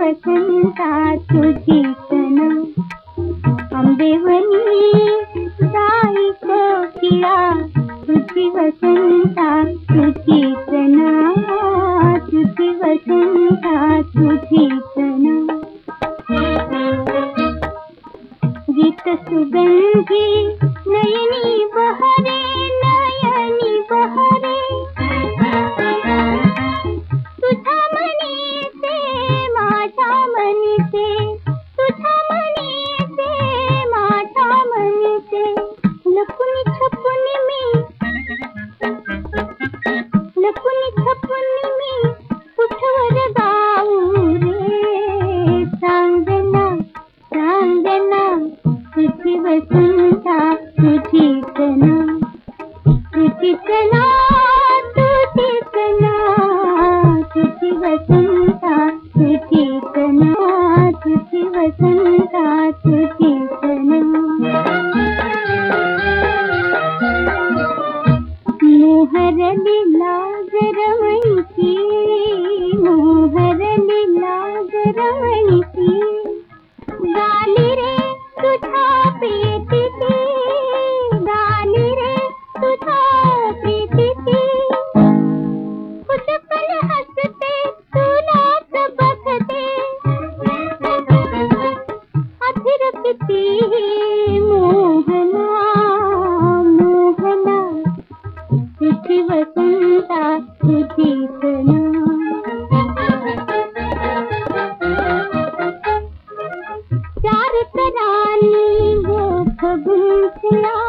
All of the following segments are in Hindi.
वसंता तुझी तना आंबेवनी साई कोकिळा तुझी वसंता तुझी तना तुझी वसंता तुझी सुगंधी नयनी बहरे। बसंता तुझे सना बसंता तुझे सना तुझे बसंता तुझे सना मोहर की प्यार करानी वो फगुन खिला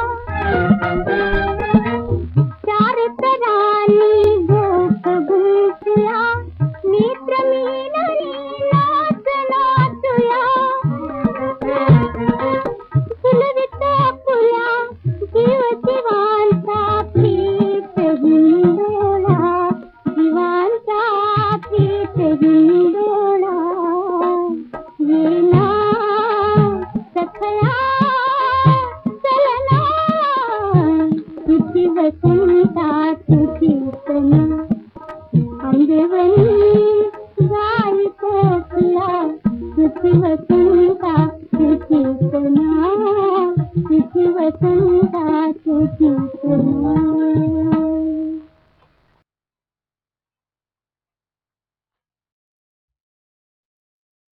वसंता तुझी तना अंगवनी गाय कोकिला तुझी वसंता